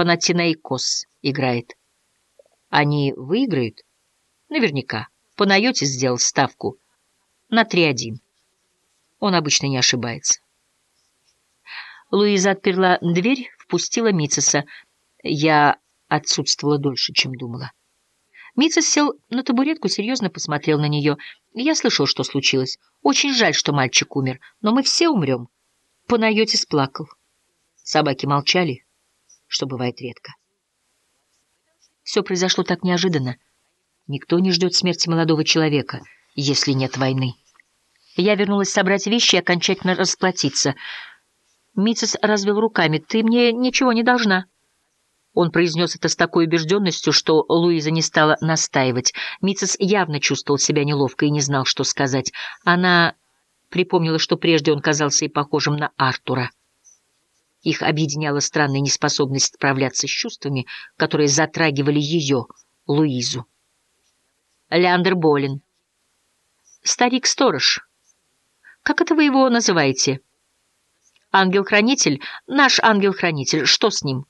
Панатинайкос играет. Они выиграют? Наверняка. Панайотис сделал ставку на 3-1. Он обычно не ошибается. Луиза отперла дверь, впустила Митцеса. Я отсутствовала дольше, чем думала. Митцес сел на табуретку, серьезно посмотрел на нее. Я слышал, что случилось. Очень жаль, что мальчик умер, но мы все умрем. Панайотис плакал. Собаки молчали, что бывает редко. Все произошло так неожиданно. Никто не ждет смерти молодого человека, если нет войны. Я вернулась собрать вещи и окончательно расплатиться. Митцес развел руками. «Ты мне ничего не должна». Он произнес это с такой убежденностью, что Луиза не стала настаивать. Митцес явно чувствовал себя неловко и не знал, что сказать. Она припомнила, что прежде он казался и похожим на Артура. Их объединяла странная неспособность справляться с чувствами, которые затрагивали ее, Луизу. Леандр болен. Старик-сторож. Как это вы его называете? Ангел-хранитель? Наш ангел-хранитель. Что с ним?